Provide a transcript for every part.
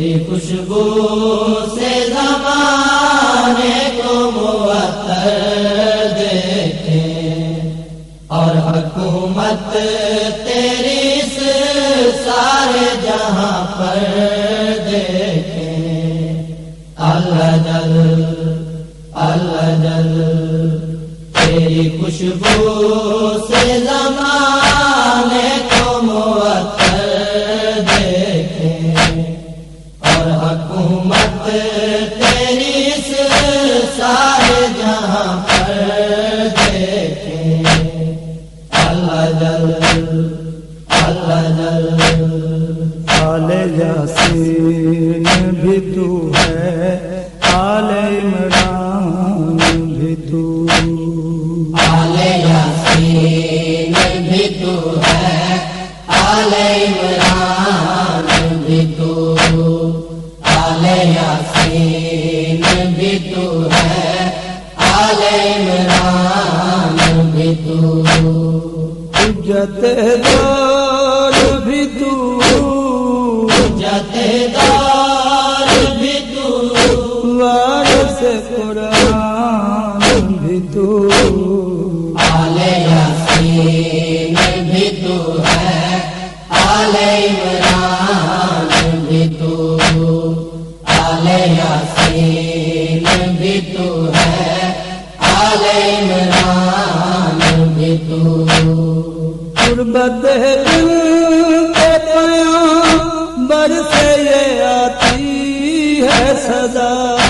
تیری خوشبو سے زمانے کو معطر دیکھے اور حکومت تیری اس سارے جہاں پر دیکھے۔ اللہ جل اللہ جل، تیری خوشبو سے زمانے آل یاسین بھی تو ہے، آل عمران بھی تو۔ آل یاسین بھی تو ہے، آل عمران حجت دار بھی تو جتے دار بھی تو وارث قرآن بھی تو آل یاسین بھی تو ہے۔ آل عمران بھی تو آل یاسین بھی تو ہے۔ آل عمران بھی تو غربت دل کے پیام بر سے یہ آتی ہے سزا۔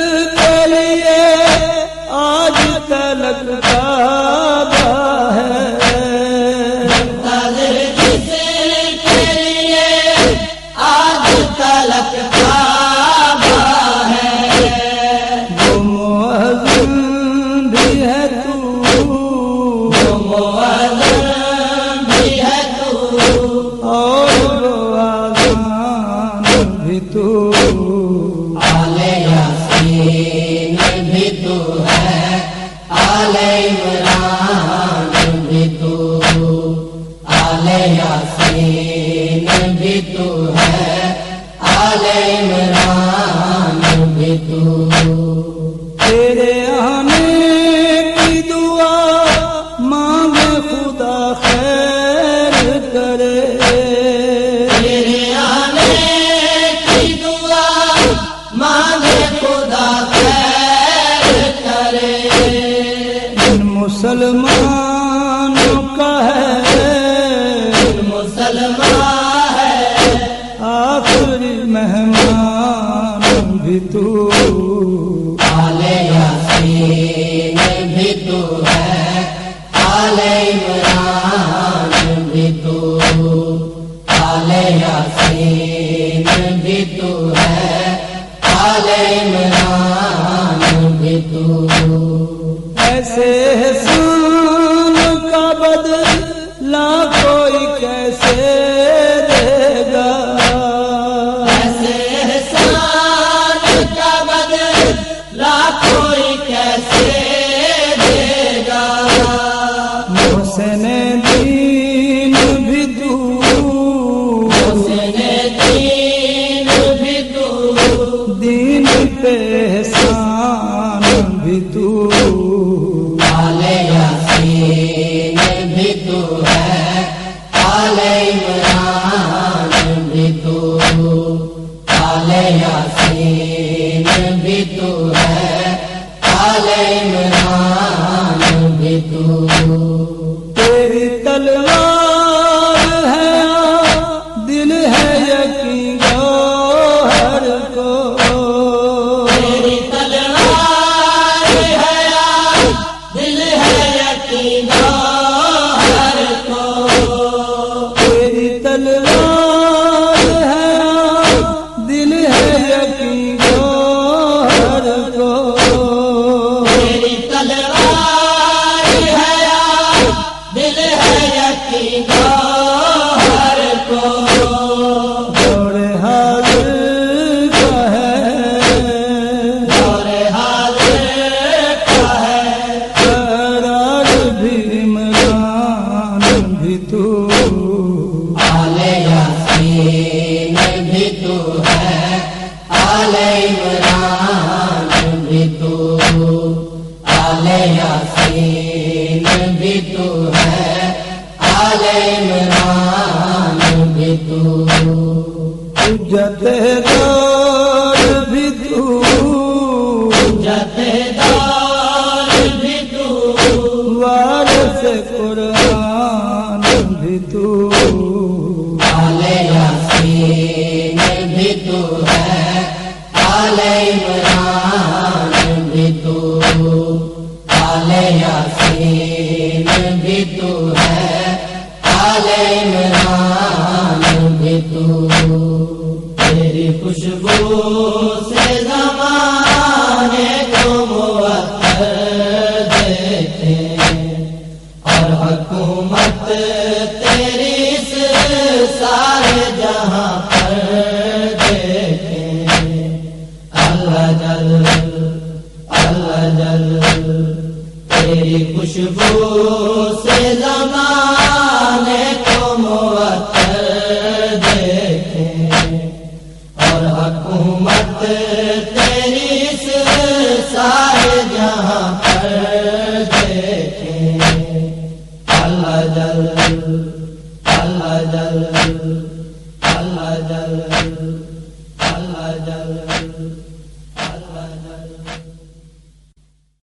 بھی تو آل یاسین بھی تو ہے آل عمران بھی تو آل یاسین بھی تو ہے آل عمران بھی تو۔ تیرے آنے مسلمانوں کا ہے۔ مسلمان ہے۔ آخری مہمان بھی تو بھی تو ہے۔ آل عمران بھی تو آل یاسین بھی تو ہے۔ آل عمران بھی تو ایسے بھی تو ہے، آل عمران بھی تو آل یاسین بھی تو ہے، آل عمران بھی تو جتے دار خوشبو سے زمانے کو دیتے اور حکومت تیری سارے جہاں پر اللہ جل اللہ جل، تیری خوشبو سے زمانے کو معطر دیکھیں اور حکومت